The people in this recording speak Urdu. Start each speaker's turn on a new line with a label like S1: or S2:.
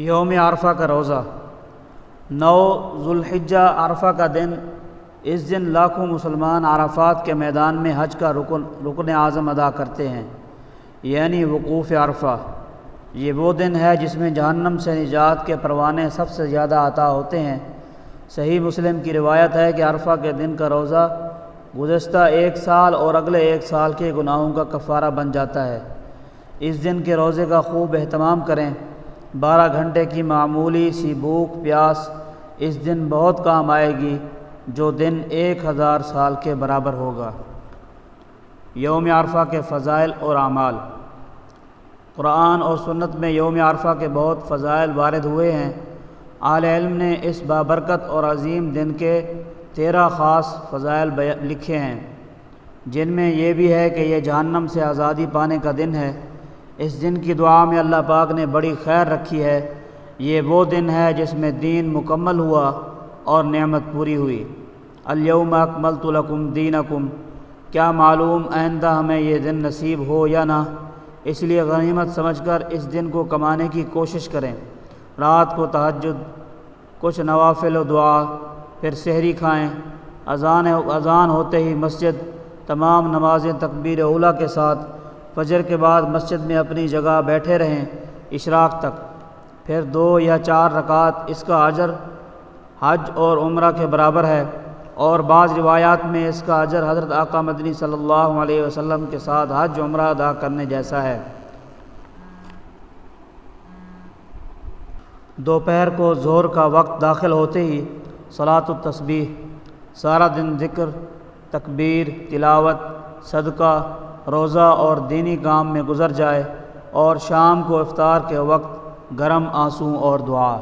S1: یوم عرفہ کا روزہ۔ نو ذوالحجہ عرفہ کا دن۔ اس دن لاکھوں مسلمان عرفات کے میدان میں حج کا رکن رکن اعظم ادا کرتے ہیں۔ یعنی وقوف عرفہ۔ یہ وہ دن ہے جس میں جہنم سے نجات کے پروانے سب سے زیادہ عطا ہوتے ہیں۔ صحیح مسلم کی روایت ہے کہ عرفہ کے دن کا روزہ گزشتہ ایک سال اور اگلے ایک سال کے گناہوں کا کفارہ بن جاتا ہے۔ اس دن کے روزے کا خوب اہتمام کریں۔ بارہ گھنٹے کی معمولی سی بھوک پیاس اس دن بہت کام آئے گی جو دن ایک ہزار سال کے برابر ہوگا۔ یوم عرفہ کے فضائل اور اعمال۔ قرآن اور سنت میں یوم عرفہ کے بہت فضائل وارد ہوئے ہیں۔ اعلی علم نے اس بابرکت اور عظیم دن کے تیرہ خاص فضائل لکھے ہیں۔ جن میں یہ بھی ہے کہ یہ جہنم سے آزادی پانے کا دن ہے۔ اس دن کی دعا میں اللہ پاک نے بڑی خیر رکھی ہے۔ یہ وہ دن ہے جس میں دین مکمل ہوا اور نعمت پوری ہوئی۔ الیوم اکملت لکم دینکم۔ کیا معلوم آئندہ ہمیں یہ دن نصیب ہو یا نہ؟ اس لیے غنیمت سمجھ کر اس دن کو کمانے کی کوشش کریں۔ رات کو تہجد، کچھ نوافل و دعا، پھر سحری کھائیں۔ اذان اذان ہوتے ہی مسجد، تمام نمازیں تکبیر اولا کے ساتھ فجر کے بعد مسجد میں اپنی جگہ بیٹھے رہیں اشراق تک۔ پھر دو یا چار رکعت اس کا اجر، حج اور عمرہ کے برابر ہے۔ اور بعض روایات میں اس کا اجر حضرت آقا مدنی صلی اللہ علیہ وسلم کے ساتھ حج عمرہ ادا کرنے جیسا ہے۔ دوپہر کو زہر کا وقت داخل ہوتے ہی صلاۃ التسبیح، سارا دن ذکر، تکبیر، تلاوت، صدقہ روزہ اور دینی کام میں گزر جائے اور شام کو افطار کے وقت گرم آنسوں اور دعا۔